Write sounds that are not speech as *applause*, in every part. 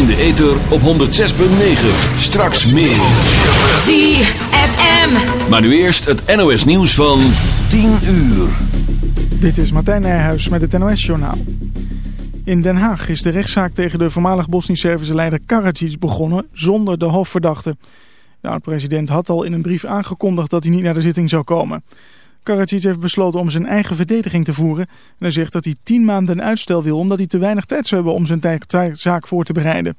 in de ether op 106.9. Straks meer. ZFM. Maar nu eerst het NOS nieuws van 10 uur. Dit is Martijn Nijhuis met het NOS-journaal. In Den Haag is de rechtszaak tegen de voormalig Bosnisch-Servische leider Karadzic begonnen zonder de hoofdverdachte. De oud-president had al in een brief aangekondigd dat hij niet naar de zitting zou komen. Karadzic heeft besloten om zijn eigen verdediging te voeren. En hij zegt dat hij tien maanden uitstel wil omdat hij te weinig tijd zou hebben om zijn zaak voor te bereiden.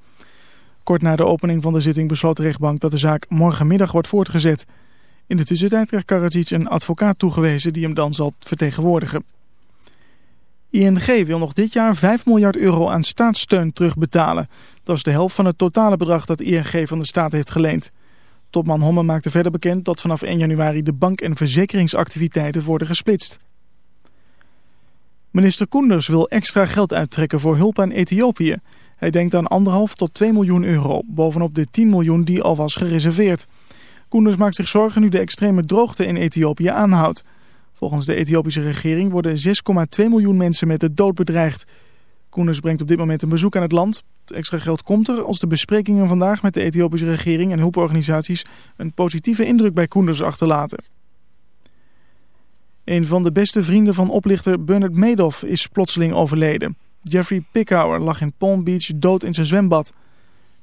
Kort na de opening van de zitting besloot de rechtbank dat de zaak morgenmiddag wordt voortgezet. In de tussentijd krijgt Karadzic een advocaat toegewezen die hem dan zal vertegenwoordigen. ING wil nog dit jaar 5 miljard euro aan staatssteun terugbetalen. Dat is de helft van het totale bedrag dat ING van de staat heeft geleend. Topman Homme maakte verder bekend dat vanaf 1 januari de bank- en verzekeringsactiviteiten worden gesplitst. Minister Koenders wil extra geld uittrekken voor hulp aan Ethiopië. Hij denkt aan 1,5 tot 2 miljoen euro, bovenop de 10 miljoen die al was gereserveerd. Koenders maakt zich zorgen nu de extreme droogte in Ethiopië aanhoudt. Volgens de Ethiopische regering worden 6,2 miljoen mensen met de dood bedreigd. Koenders brengt op dit moment een bezoek aan het land. Het extra geld komt er als de besprekingen vandaag met de Ethiopische regering en hulporganisaties een positieve indruk bij Koenders achterlaten. Een van de beste vrienden van oplichter Bernard Madoff is plotseling overleden. Jeffrey Pickauer lag in Palm Beach dood in zijn zwembad.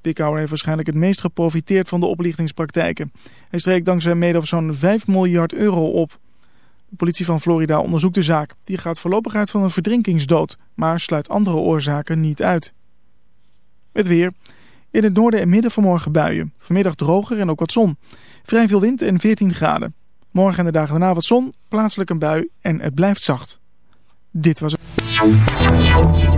Pickauer heeft waarschijnlijk het meest geprofiteerd van de oplichtingspraktijken. Hij streek dankzij Madoff zo'n 5 miljard euro op. De politie van Florida onderzoekt de zaak. Die gaat voorlopig uit van een verdrinkingsdood, maar sluit andere oorzaken niet uit. Het weer. In het noorden en midden vanmorgen buien. Vanmiddag droger en ook wat zon. Vrij veel wind en 14 graden. Morgen en de dagen daarna wat zon, plaatselijk een bui en het blijft zacht. Dit was het.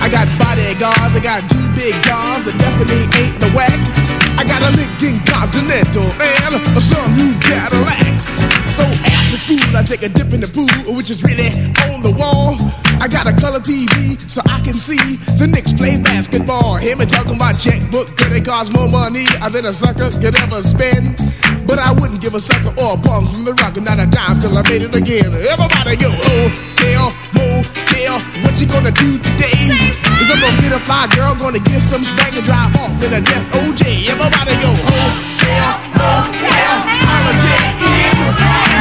I got bodyguards, I got two big guns that definitely ain't the whack. I got a Lincoln Continental and a some new Cadillac. So after school, I take a dip in the pool, which is really on the wall. I got a color TV so I can see the Knicks play basketball. Hear me talking my checkbook, it costs more money than a sucker could ever spend. But I wouldn't give a sucker or a bum from the rock, not a dime till I made it again. Everybody go, oh, motel, oh, what you gonna do today? Is I'm gonna get a fly girl, gonna get some spank and drive off in a death OJ. Everybody go, hotel, motel, holiday in.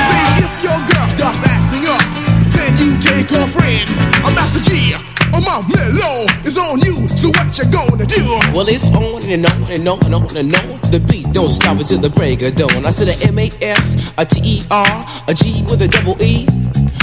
See, if your girl starts acting up, then you take her friend. I'm Master G. Oh, I'm out mellow, it's on you, so what you gonna do? Well, it's on and on and on and on and on. The beat don't stop until the break of dawn. I said a M-A-S, a T-E-R, a G with a double E.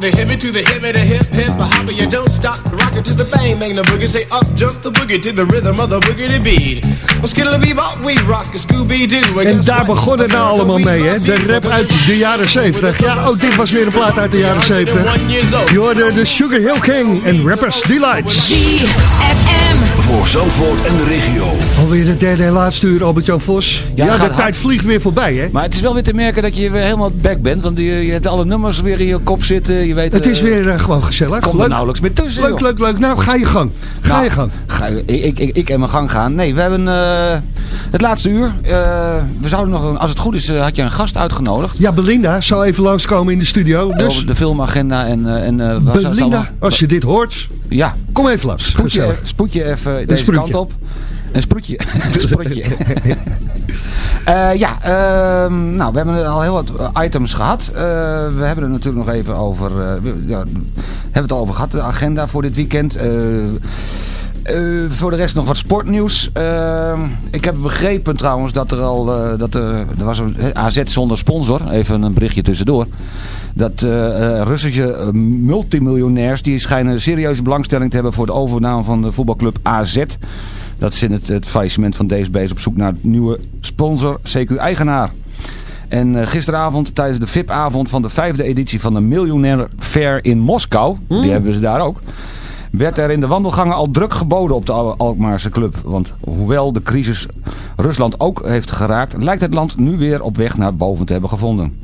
the hippie to the hippie, the hip, hip, the hopper, you don't stop. Rock it to the bang, bang the boogie. Say up, jump the boogie to the rhythm of the boogie beat. Well, skittle bebop, we rock a Scooby-Doo. En daar begon het nou allemaal mee, hè? De rap uit de jaren 70. Ja, ook dit was weer een plaat uit de jaren 70. Je hoorde de Sugar Hill King en Rappers Delight. ZFM. Voor Zandvoort en de regio. Alweer de derde en laatste uur, Albert-Jan Vos. Ja, Ja, de hard. tijd vliegt weer voorbij, hè? Maar het is wel weer te merken dat je weer helemaal back bent. Want je, je hebt alle nummers weer in je kop zitten. Je weet, Het is eh, weer eh, gewoon gezellig. Komt er nauwelijks meer tussen. leuk, joh. leuk, leuk. Nou, ga je gang. Ga Nou, je gang. Ga, ik, ik, ik, ik en mijn gang gaan. Nee, we hebben eh, het laatste uur. eh, we zouden nog, een, als het goed is, eh, had je een gast uitgenodigd. Ja, Belinda zal even langskomen in de studio. Dus Over de filmagenda en... eh, en eh, Belinda, als je dit hoort, Ja, kom even langs. spoed je, Gezellig. spoed je even deze kant op. Een sproetje. *laughs* Een sproetje. *laughs* Eh, ja, ehm, nou, we hebben al heel wat eh, items gehad. Eh, we hebben het natuurlijk nog even over... we- ja, hebben het al over gehad, de agenda voor dit weekend. Eh, eh, voor de rest nog wat sportnieuws. Ehm, ik heb begrepen trouwens dat er al... eh, dat er, er was een AZ zonder sponsor. Even een berichtje tussendoor. Dat eh, eh, Russische eh, multimiljonairs... die schijnen serieuze belangstelling te hebben... voor de overname van de voetbalclub AZ... Dat is in het, het faillissement van DSB op zoek naar een nieuwe sponsor, CQ-eigenaar. En eh, gisteravond tijdens de VIP-avond van de vijfde editie van de Miljonair Fair in Moskou, die hebben ze daar ook, werd er in de wandelgangen al druk geboden op de Al- Alkmaarse club. Want hoewel de crisis Rusland ook heeft geraakt, lijkt het land nu weer op weg naar boven te hebben gevonden.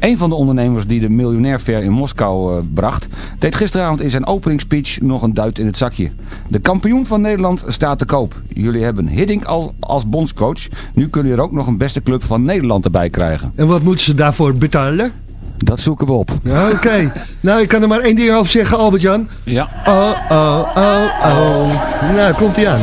Een van de ondernemers die de Miljonair Fair in Moskou eh, bracht, deed gisteravond in zijn openingsspeech nog een duit in het zakje. De kampioen van Nederland staat te koop. Jullie hebben Hiddink al als bondscoach. Nu kunnen jullie er ook nog een beste club van Nederland erbij krijgen. En wat moeten ze daarvoor betalen? Dat zoeken we op. Ja, Oké. nou, ik kan er maar één ding over zeggen, Albert-Jan. Ja. Oh, oh, oh, oh. Nou, komt hij aan.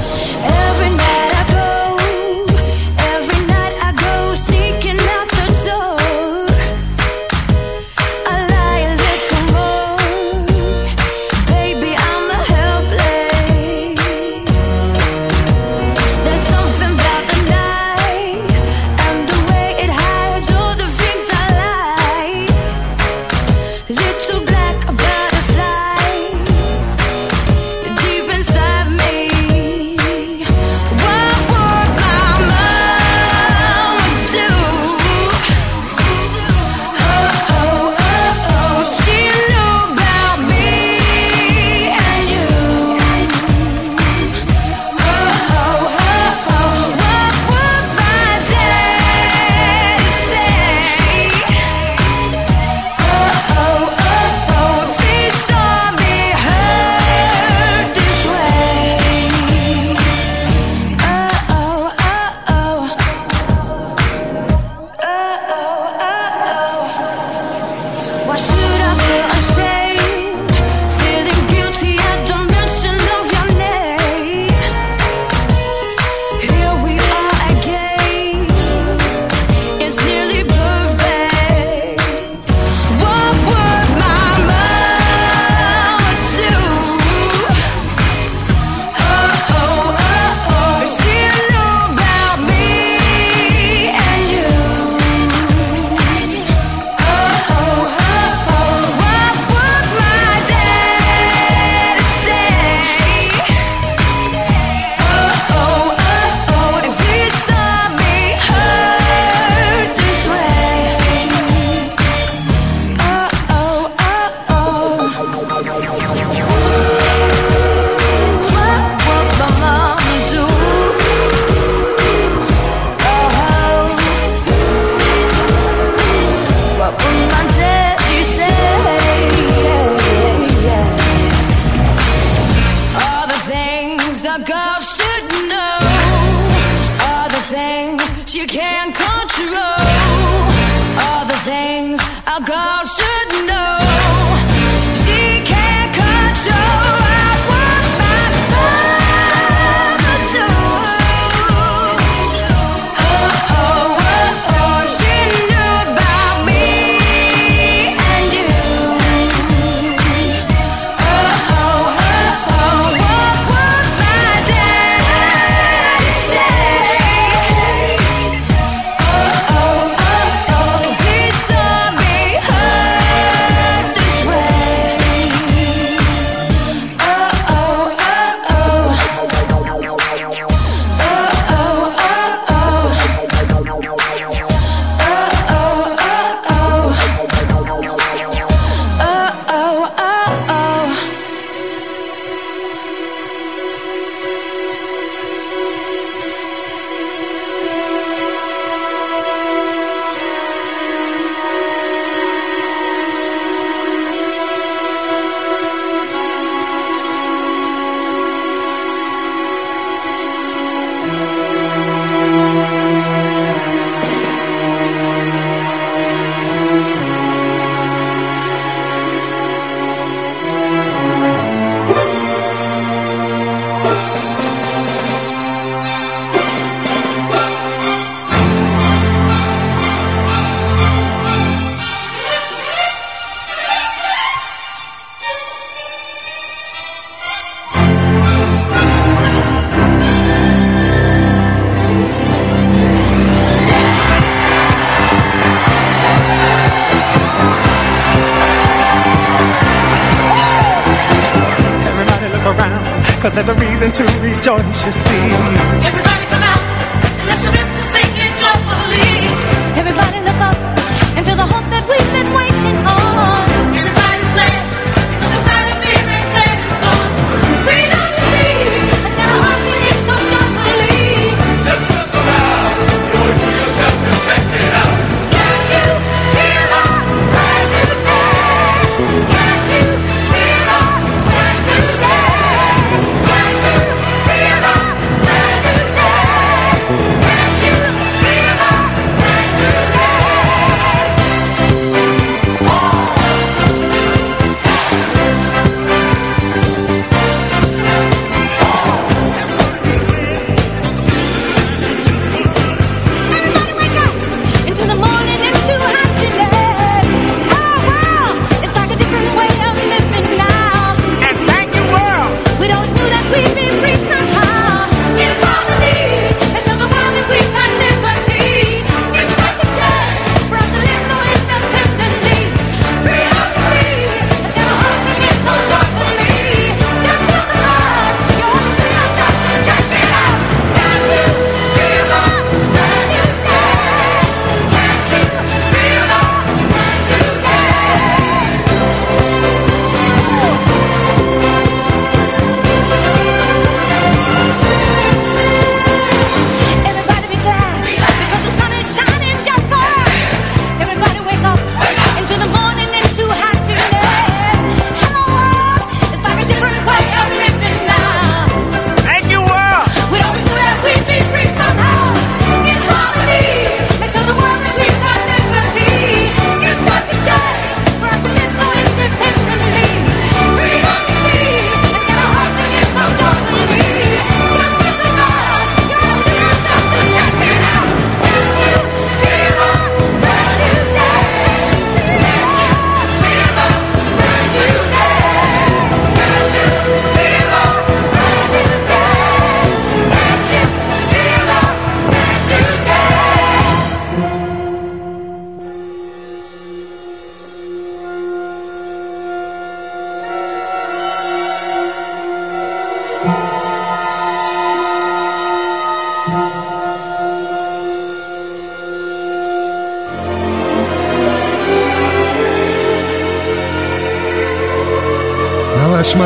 conscious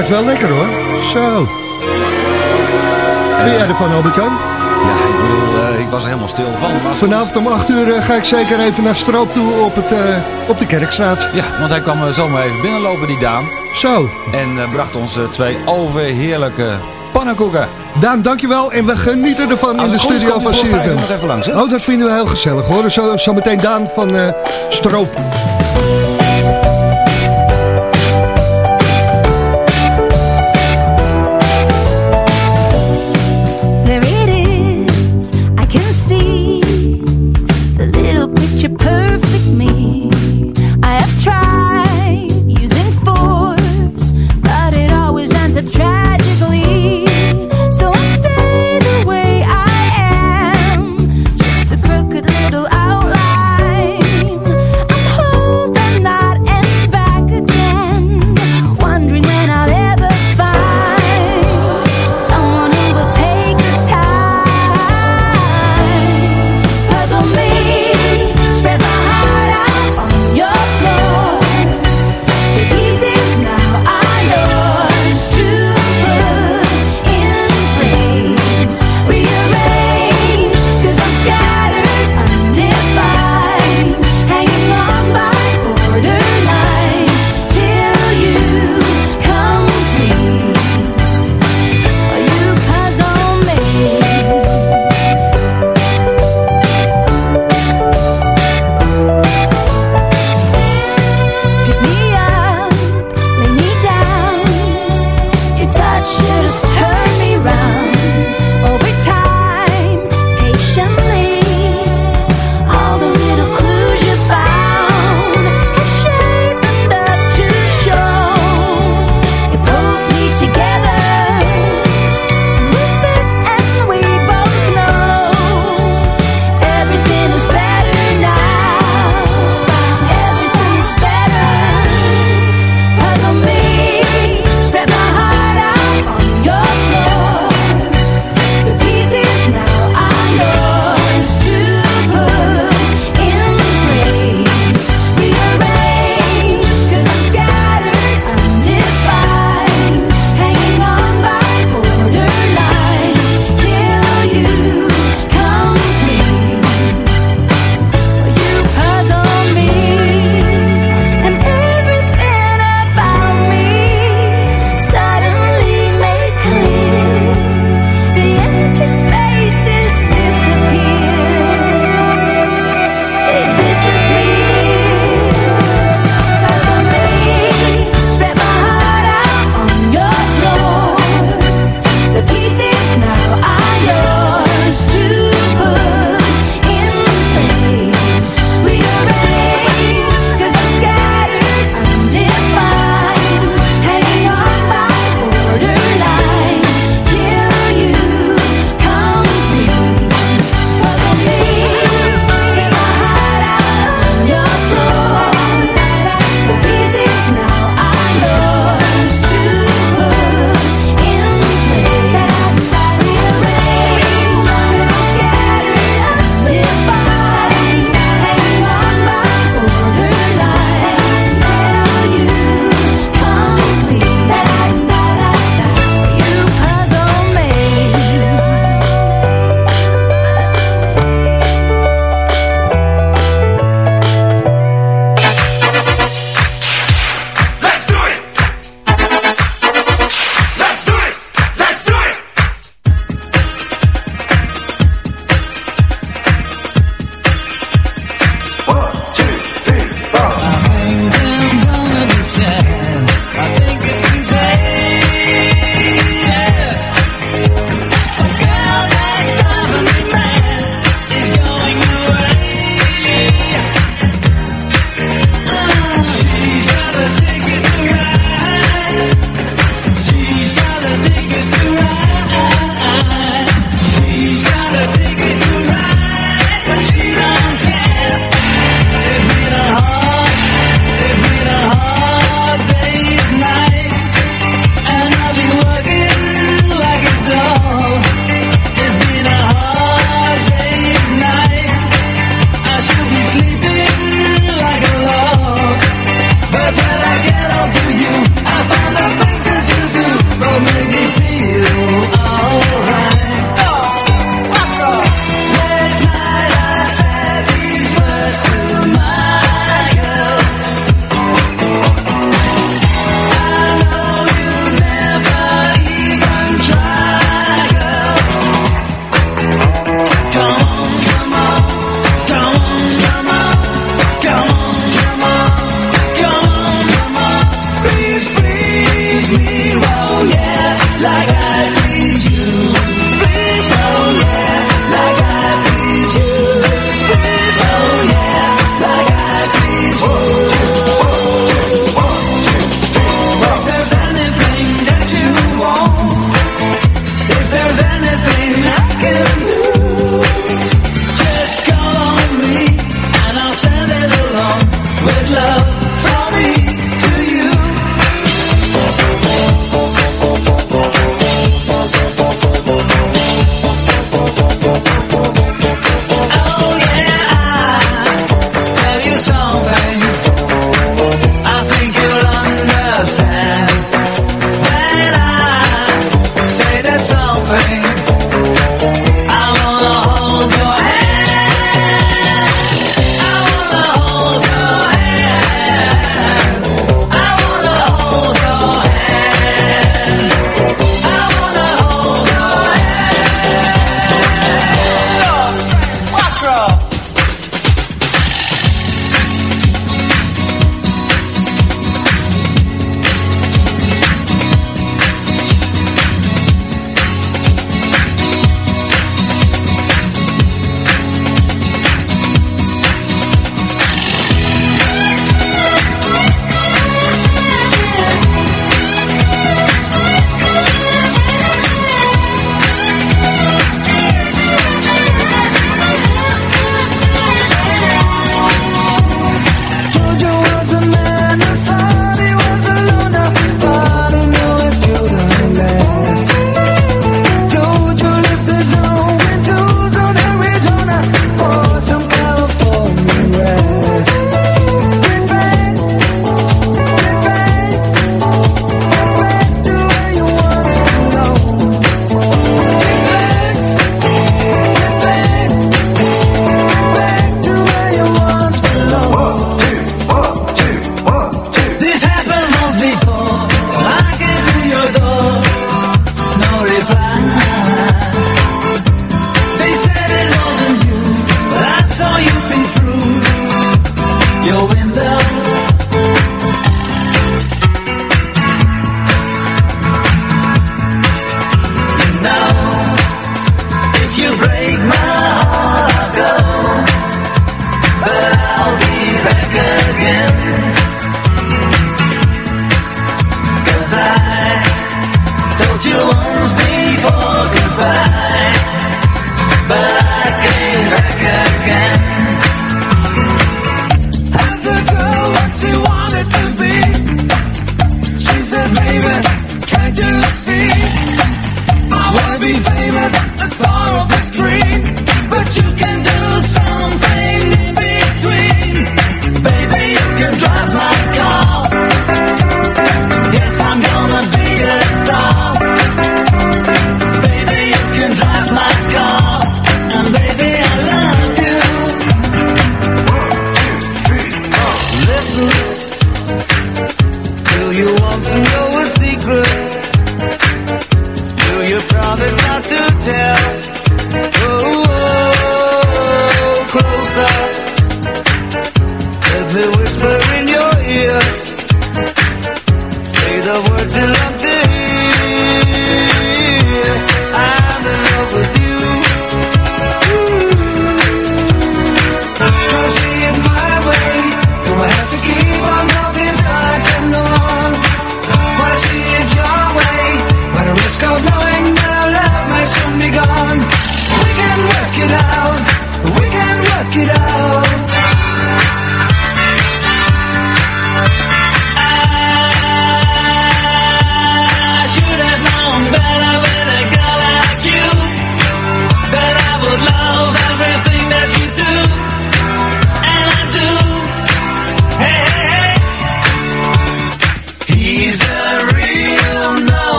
het wel lekker hoor. Zo. Wat vind jij ervan, Albert-Jan? Ja, ik bedoel, eh, ik was er helemaal stil van. Maar Vanavond om 8 uur eh, ga ik zeker even naar Stroop toe op, het, eh, op de Kerkstraat. Ja, want hij kwam zomaar even binnenlopen, die Daan. Zo. En bracht ons twee overheerlijke pannenkoeken. Daan, dankjewel. En we genieten ervan in de studio van CFM. hè? Oh, dat vinden we heel gezellig hoor. Zo, zo meteen Daan van Stroop.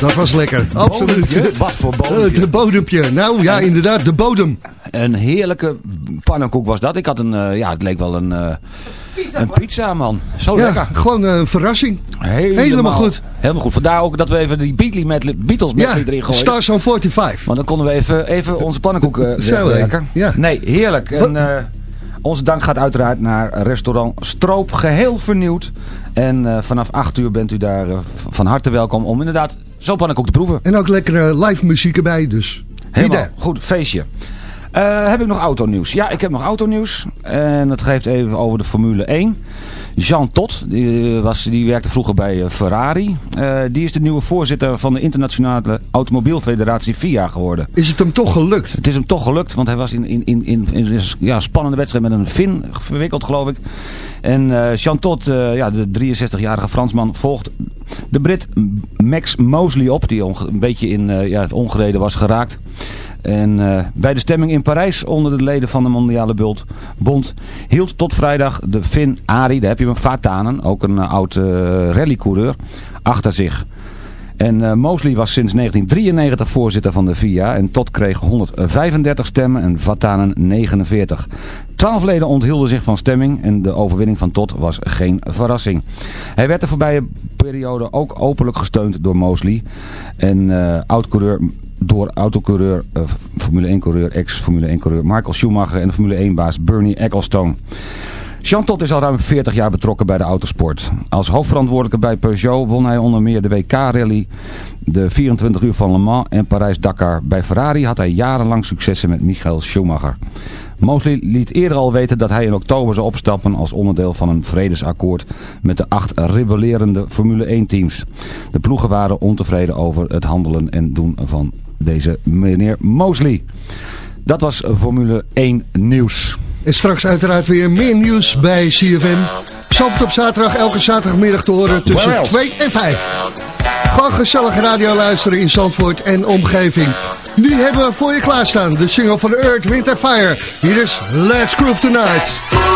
Dat was lekker, absoluut. Bodempje? Wat voor bodempje? Eh, De bodempje. Nou ja, inderdaad, de bodem. Een heerlijke pannenkoek was dat. Ik had een, eh, ja, het leek wel een, eh, een pizza, man. Zo Ja, lekker. gewoon een verrassing. Helemaal, Helemaal goed. Helemaal goed. Vandaar ook dat we even die Beatles medley, Beatles Ja, medley erin gooien. Stars on 45. Want dan konden we even, even onze pannenkoeken *laughs* wegwerken. Ja. Nee, heerlijk. En eh, onze dank gaat uiteraard naar restaurant Stroop. Geheel vernieuwd. En eh, vanaf 8 uur bent u daar van harte welkom om inderdaad zo'n pannenkoek te proeven. En ook lekkere live muziek erbij, dus. Helemaal goed, feestje. Eh, heb ik nog autonieuws? Ja, ik heb nog autonieuws. En dat geeft even over de Formule 1. Jean Todt, die, was, die werkte vroeger bij eh, Ferrari. Eh, die is de nieuwe voorzitter van de internationale automobielfederatie FIA geworden. Is het hem toch gelukt? Het is hem toch gelukt, want hij was in, in, in, in, in een ja, spannende wedstrijd met een Fin verwikkeld, geloof ik. En eh Jean Todt, eh, ja, de 63-jarige Fransman, volgt de Brit Max Mosley op, die een beetje in eh, ja, het ongereden was geraakt. En eh, bij de stemming in Parijs onder de leden van de Mondiale Bult, Bond hield tot vrijdag de Fin Ari, daar heb je hem, Vatanen, ook een eh, oud eh, rallycoureur, achter zich. En Mosley was sinds 1993 voorzitter van de VIA en Todd kreeg 135 stemmen en Vatanen 49. Twaalf leden onthielden zich van stemming en de overwinning van Todd was geen verrassing. Hij werd de voorbije periode ook openlijk gesteund door Mosley en eh oud-coureur door autocoureur, eh, Formule 1-coureur, ex-Formule 1-coureur Michael Schumacher en de Formule 1-baas Bernie Ecclestone. Jean Todt is al ruim 40 jaar betrokken bij de autosport. Als hoofdverantwoordelijke bij Peugeot won hij onder meer de WK-rally, de 24 uur van Le Mans en Parijs-Dakar. Bij Ferrari had hij jarenlang successen met Michael Schumacher. Mosley liet eerder al weten dat hij in oktober zou opstappen als onderdeel van een vredesakkoord met de acht rebellerende Formule 1 teams. De ploegen waren ontevreden over het handelen en doen van deze meneer Mosley. Dat was Formule 1 nieuws. En straks uiteraard weer meer nieuws bij CFM. Zalvert op zaterdag, elke zaterdagmiddag te horen tussen Where else? 2 en 5. Gewoon gezellig radio luisteren in Zandvoort en omgeving. Nu hebben we voor je klaarstaan de single van Earth, Wind and Fire. Hier is Let's Groove Tonight.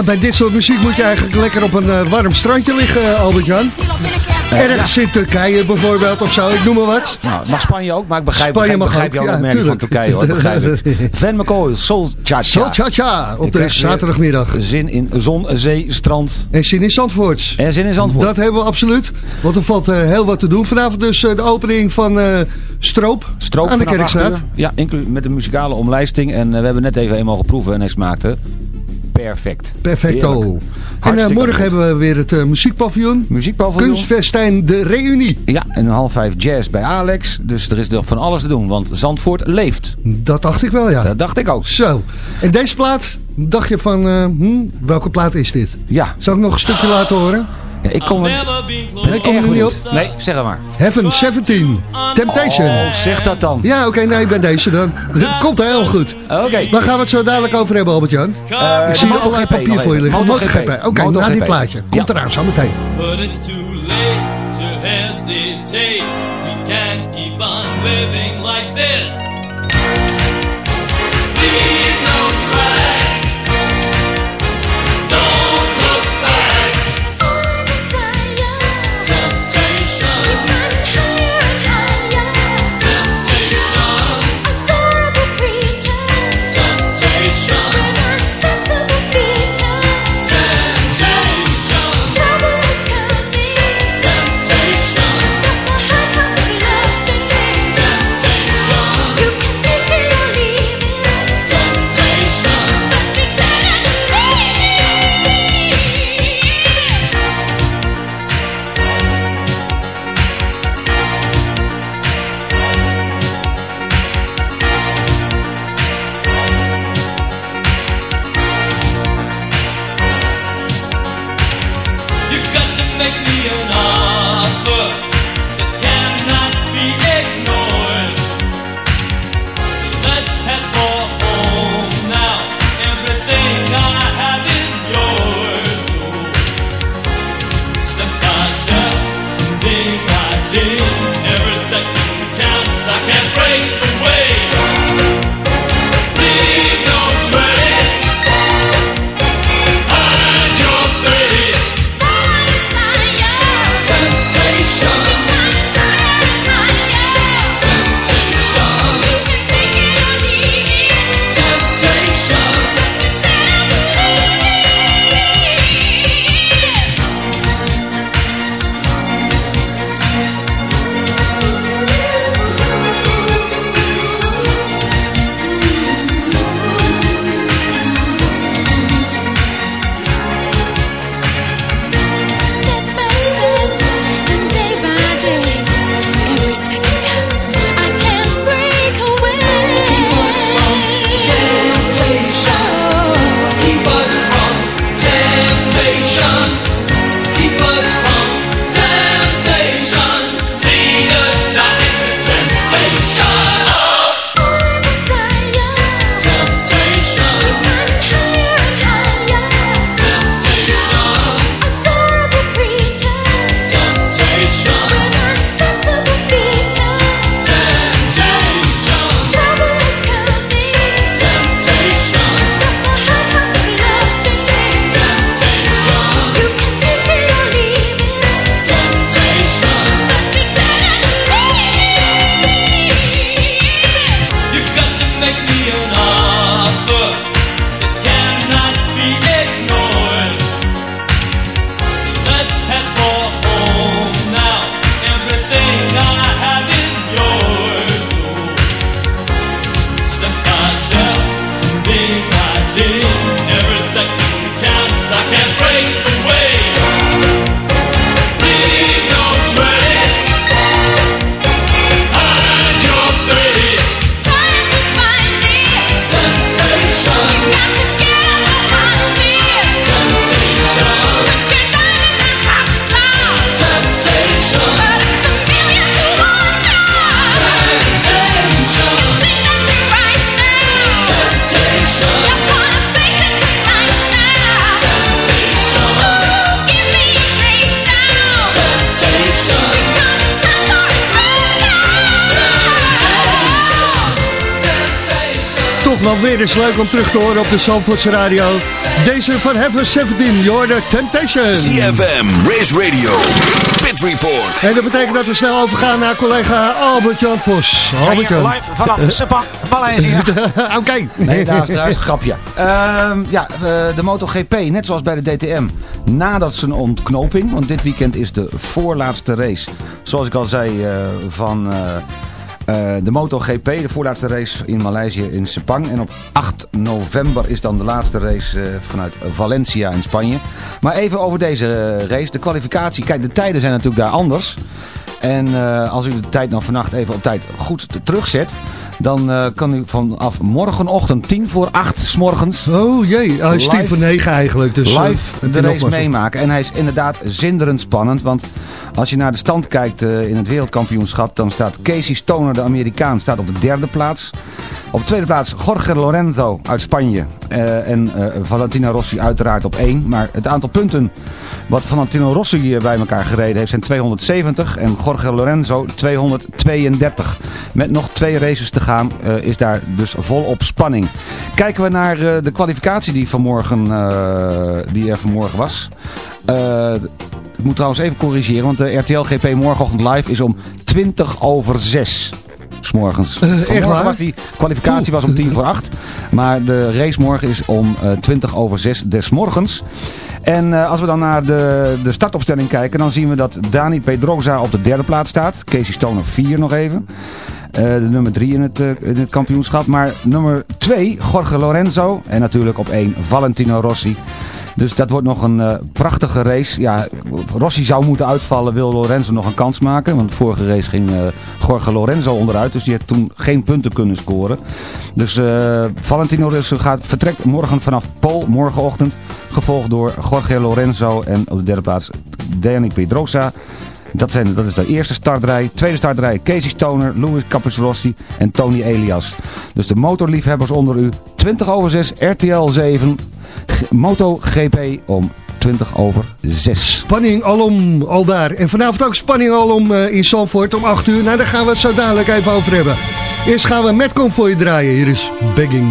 Ja, bij dit soort muziek moet je eigenlijk lekker op een eh, warm strandje liggen, Albert-Jan. Ergens in Turkije bijvoorbeeld of zo, ik noem maar wat. Nou, mag Spanje ook, maar ik begrijp, Spanje begrijp, mag begrijp ook, je ja, opmerking van. Turkije hoor, begrijp ik. *laughs* Van McCoy, Soul Cha Cha. tja, tja, op de zaterdagmiddag. Zin in zon, zee, strand En zin in Zandvoort. en zin in Zandvoort. Dat hebben we absoluut. Want er valt eh, heel wat te doen. Vanavond dus eh, de opening van eh, Stroop, Stroop aan de Kerkstraat. Ja, met een muzikale omlijsting. En eh, we hebben net even eenmaal geproeven en hij smaakte perfect. Perfecto. Heerlijk. En eh, morgen hebben we weer het eh, muziekpaviljoen. Muziekpaviljoen. Kunstfestijn De Reunie. Ja, en een half vijf jazz bij Alex. Dus er is nog van alles te doen, want Zandvoort leeft. Dat dacht ik wel, ja. Dat dacht ik ook. Zo. En deze plaat, dacht je van, eh, hm, welke plaat is dit? Ja, Zal ik nog een stukje laten horen? Ja ik kom er Nee, kom er niet op. Nee, zeg het maar. Heaven 17. Temptation. Oh, zeg dat dan. Ja, oké, nee, bij deze dan. Komt heel goed. Oké. Waar gaan we het zo dadelijk over hebben, Albert-Jan? Eh, Ik zie allerlei papier voor je liggen. MotoGP. Oké, na MotoGP. dit plaatje. Komt Ja. eraan, zo meteen. But it's too late to hesitate. We can't keep on living like this. Weer eens leuk om terug te horen op de Zandvoortse Radio. Deze van Heaven 17, You're the Temptation. CFM, Race Radio, Pit Report. En dat betekent dat we snel overgaan naar collega Albert-Jan Vos. Ja, Albert-Jan. live vanaf Sepang, Maleisië. *laughs* Oké. Nee, daar is, daar is een grapje. Ehm, ja, eh, de MotoGP, net zoals bij de DTM, nadat zijn ontknoping. Want dit weekend is de voorlaatste race. Zoals ik al zei, eh, van... eh, eh, de MotoGP, de voorlaatste race in Maleisië in Sepang. En op 8 november is dan de laatste race eh, vanuit Valencia in Spanje. Maar even over deze eh, race. De kwalificatie, kijk de tijden zijn natuurlijk daar anders. En als u de tijd nou vannacht even op tijd goed terugzet... dan eh, kan u vanaf morgenochtend 10 voor 8 s morgens... Oh jee, hij is Live- 10 voor 9 eigenlijk. Dus, eh, live de race meemaken. En hij is inderdaad zinderend spannend. Want als je naar de stand kijkt eh, in het wereldkampioenschap... dan staat Casey Stoner, de Amerikaan, staat op de derde plaats. Op de tweede plaats Jorge Lorenzo uit Spanje. Eh, en eh, Valentino Rossi uiteraard op één. Maar het aantal punten wat Valentino Rossi bij elkaar gereden heeft zijn 270. En Jorge Lorenzo 232. Met nog twee races te gaan eh, is daar dus volop spanning. Kijken we naar de kwalificatie die, vanmorgen, die er vanmorgen was. Ik moet trouwens even corrigeren, want de RTL GP morgenochtend live is om 20 over 6. S'morgens. echt Vanmorgen waar? was die kwalificatie was om 10 voor 8. Maar de race morgen is om eh, 20 over 6 des morgens. En eh, als we dan naar de, de startopstelling kijken, dan zien we dat Dani Pedrosa op de derde plaats staat. Casey Stoner 4 nog even. Eh, de nummer 3 in, het, eh, in het kampioenschap. Maar nummer 2, Jorge Lorenzo. En natuurlijk op 1 Valentino Rossi. Dus dat wordt nog een eh, prachtige race. Ja, Rossi zou moeten uitvallen, wil Lorenzo nog een kans maken. Want de vorige race ging eh, Jorge Lorenzo onderuit. Dus die heeft toen geen punten kunnen scoren. Dus eh, Valentino Rossi gaat, vertrekt morgen vanaf Pol, morgenochtend. Gevolgd door Jorge Lorenzo en op de derde plaats Dani Pedrosa. Dat, zijn, dat is de eerste startrij. Tweede startrij Casey Stoner, Louis Capizrossi en Tony Elias. Dus de motorliefhebbers onder u. 20 over 6, RTL 7, G- MotoGP om 20 over 6. Spanning alom, al daar. En vanavond ook spanning alom eh, in Zandvoort om 8 uur. Nou, daar gaan we het zo dadelijk even over hebben. Eerst gaan we voor je draaien. Hier is Begging.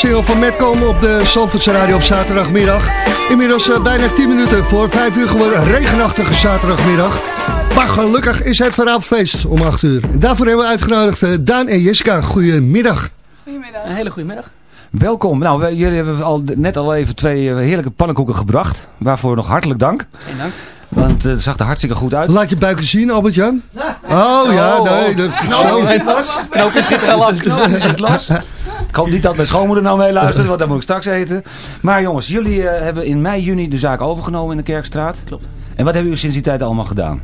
Single van Metcom op de Zandvoortse Radio op zaterdagmiddag. Inmiddels eh, bijna 10 minuten voor 5 uur geworden. Regenachtige zaterdagmiddag. Maar gelukkig is het vanavond feest om 8 uur. En daarvoor hebben we uitgenodigd eh, Daan en Jessica. Goedemiddag. Goedemiddag. Een hele goede middag. Welkom. Nou, we- jullie hebben al, net al even twee eh, heerlijke pannenkoeken gebracht. Waarvoor nog hartelijk dank. Geen dank. Want het zag er hartstikke goed uit. Laat je buiken zien, Albert-Jan. Oh ja, Oh, nee. oh. zo. Knoop is al af. Knoop is het los. Ik hoop niet dat mijn schoonmoeder nou meeluistert, want dan moet ik straks eten. Maar jongens, jullie eh, hebben in mei, juni de zaak overgenomen in de Kerkstraat. Klopt. En wat hebben jullie sinds die tijd allemaal gedaan?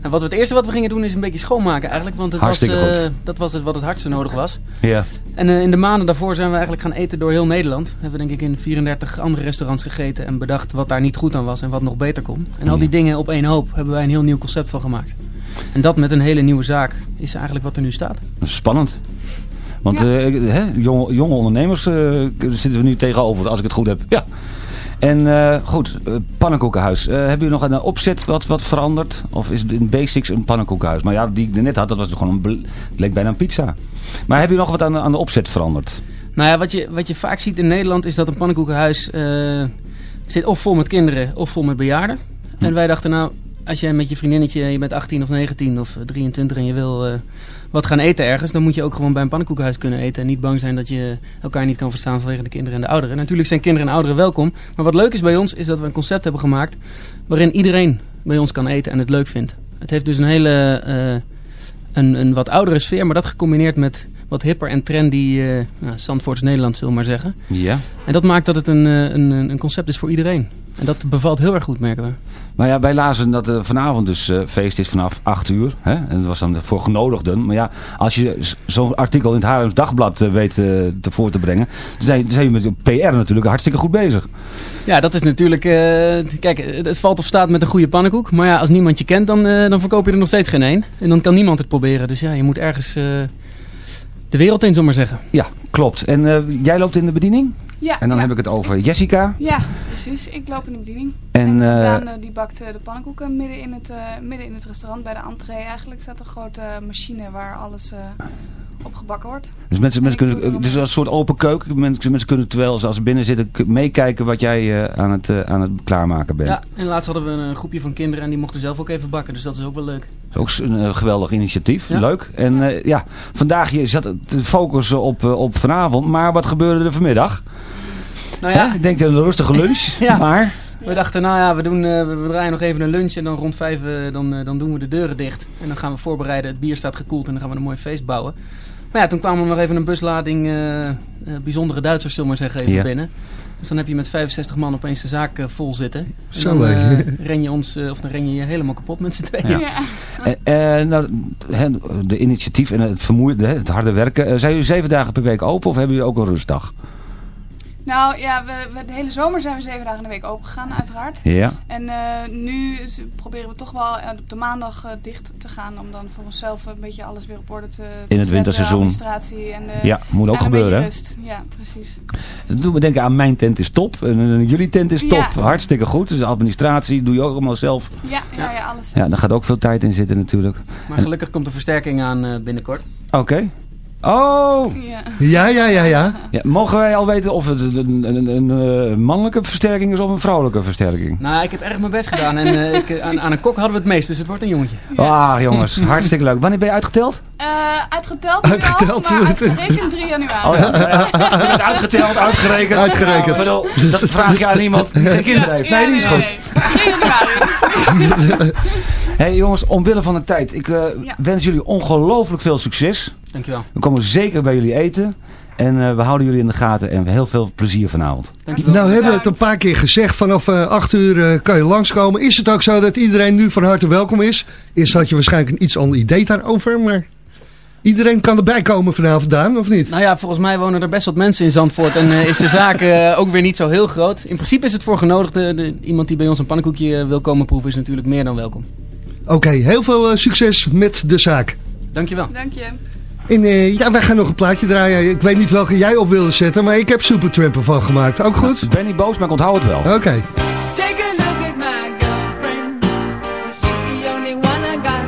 En wat we het eerste wat we gingen doen is een beetje schoonmaken eigenlijk. Want het was, eh, dat was het wat het hardste nodig was. Ja. En eh, in de maanden daarvoor zijn we eigenlijk gaan eten door heel Nederland. Hebben we denk ik in 34 andere restaurants gegeten en bedacht wat daar niet goed aan was en wat nog beter kon. En al die dingen op één hoop hebben wij een heel nieuw concept van gemaakt. En dat met een hele nieuwe zaak is eigenlijk wat er nu staat. Spannend. Want eh, hè, jonge, jonge ondernemers eh, zitten we nu tegenover, als ik het goed heb. Ja. En eh, goed, pannenkoekenhuis. Eh, hebben jullie nog aan de opzet wat, wat veranderd? Of is het in basics een pannenkoekenhuis? Maar ja, die ik net had, dat was gewoon een, leek bijna een pizza. Maar hebben jullie nog wat aan, de- aan de opzet veranderd? Nou ja, wat je, wat je vaak ziet in Nederland is dat een pannenkoekenhuis eh, zit of vol met kinderen of vol met bejaarden. En wij dachten nou, als jij met je vriendinnetje, je bent 18 of 19 of 23 en je wil eh, wat gaan eten ergens, dan moet je ook gewoon bij een pannenkoekenhuis kunnen eten. En niet bang zijn dat je elkaar niet kan verstaan vanwege de kinderen en de ouderen. Natuurlijk zijn kinderen en ouderen welkom. Maar wat leuk is bij ons, is dat we een concept hebben gemaakt waarin iedereen bij ons kan eten en het leuk vindt. Het heeft dus een hele... eh, een, een wat oudere sfeer, maar dat gecombineerd met wat hipper en trendy eh nou, Zandvoorts Nederland, zullen we maar zeggen. Ja. En dat maakt dat het een, een, een concept is voor iedereen. En dat bevalt heel erg goed, merken we. Maar ja, wij lazen dat er vanavond dus eh, feest is vanaf 8 uur. Hè? En dat was dan voor genodigden. Maar ja, als je zo'n artikel in het Haarlems Dagblad eh, weet eh, te voor te brengen... dan zijn, dan zijn je met je PR natuurlijk hartstikke goed bezig. Ja, dat is natuurlijk... eh, kijk, het het valt of staat met een goede pannenkoek. Maar ja, als niemand je kent, dan, eh, dan verkoop je er nog steeds geen één. En dan kan niemand het proberen. Dus ja, je moet ergens eh, de wereld in, zullen we maar zeggen. Ja, klopt. En eh, jij loopt in de bediening? Ja, En dan ja. heb ik het over Jessica. Ja, precies. Ik loop in de bediening. En, En, eh, Daan eh, die bakt eh, de pannenkoeken midden in, het, eh, midden in het restaurant. Bij de entree eigenlijk staat een grote machine waar alles eh, op gebakken wordt. Dus mensen, mensen kunnen, het is een soort open keuken. Mensen, mensen kunnen terwijl ze als ze binnen zitten meekijken wat jij eh, aan, het, eh, aan het klaarmaken bent. Ja, en laatst hadden we een, groepje van kinderen en die mochten zelf ook even bakken. Dus dat is ook wel leuk. Ook een eh, geweldig initiatief. Ja. Leuk. En eh, ja, vandaag je zat te focussen op, op vanavond. Maar wat gebeurde er vanmiddag? Nou ja. Hè? Ik denk dat een rustige lunch. *laughs* Ja. Maar We dachten, nou ja, we, doen, eh, we draaien nog even een lunch en dan rond vijf eh, dan, eh, dan doen we de deuren dicht. En dan gaan we voorbereiden, het bier staat gekoeld en dan gaan we een mooi feest bouwen. Maar ja, toen kwamen er nog even een buslading eh, eh, bijzondere Duitsers, zullen we maar zeggen, even Ja. binnen. Dus dan heb je met 65 man opeens de zaak vol zitten. En Zo, dan eh, *laughs* ren je ons, of dan ren je je helemaal kapot met z'n tweeën. Ja. Nou, hè, de initiatief en het vermoeide, hè, het harde werken. zijn jullie zeven dagen per week open of hebben jullie ook een rustdag? Nou ja, we, we, de hele zomer zijn we zeven dagen in de week open gegaan, uiteraard. Ja. En eh, nu proberen we toch wel eh, op de maandag eh, dicht te gaan. Om dan voor onszelf een beetje alles weer op orde te, In het winterseizoen. administratie en de, Ja, moet ook gebeuren, rust. Ja, precies. Dat doet me denken aan mijn tent is top. En jullie tent is top. Ja. Hartstikke goed. Dus de administratie doe je ook allemaal zelf. Ja, ja, ja, alles. Ja, daar gaat ook veel tijd in zitten natuurlijk. Maar En- gelukkig komt de versterking aan eh, binnenkort. Oké. Oh! Ja. Ja, ja, ja, ja. Ja, mogen wij al weten of het een, een, een, een, eh, mannelijke versterking is of een vrouwelijke versterking? Nou, ik heb erg mijn best gedaan. En eh, ik, eh, aan, aan een kok hadden we het meest, dus het wordt een jongetje. Ah, jongens, hartstikke leuk. Wanneer ben je uitgeteld? Eh, uitgeteld nu Uitgeteld. al, maar uitgerekend 3 januari. Oh ja, ja. uitgeteld, uitgerekend. Uitgerekend. Nou, bedoel, dat vraag je aan iemand die geen kinderen heeft. Nee, die is goed. 3 januari. *laughs* hey, jongens, omwille van de tijd. Ik Ja. wens jullie ongelooflijk veel succes. Dankjewel. We komen zeker bij jullie eten. En eh, we houden jullie in de gaten en heel veel plezier vanavond. Dankjewel. Nou hebben we het een paar keer gezegd, vanaf eh 8 uur eh, kan je langskomen. Is het ook zo dat iedereen nu van harte welkom is? Eerst had je waarschijnlijk een iets ander idee daarover, maar iedereen kan erbij komen vanavond, Daan, of niet? Nou ja, volgens mij wonen er best wat mensen in Zandvoort en eh, is de zaak ook weer niet zo heel groot. In principe is het voor genodigden. De, iemand die bij ons een pannenkoekje wil komen proeven is natuurlijk meer dan welkom. Oké, heel veel succes met de zaak. Dankjewel. Dank je. En eh, ja, wij gaan nog een plaatje draaien. Ik weet niet welke jij op wilde zetten, maar ik heb Supertramp ervan gemaakt. Ook goed? Ik ben niet boos, maar ik onthoud het wel. Oké. Take a look at my girlfriend. She's the only one I got.